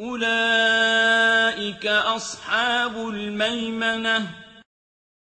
أُولَٰئِكَ أَصْحَابُ الْمَيْمَنَةِ.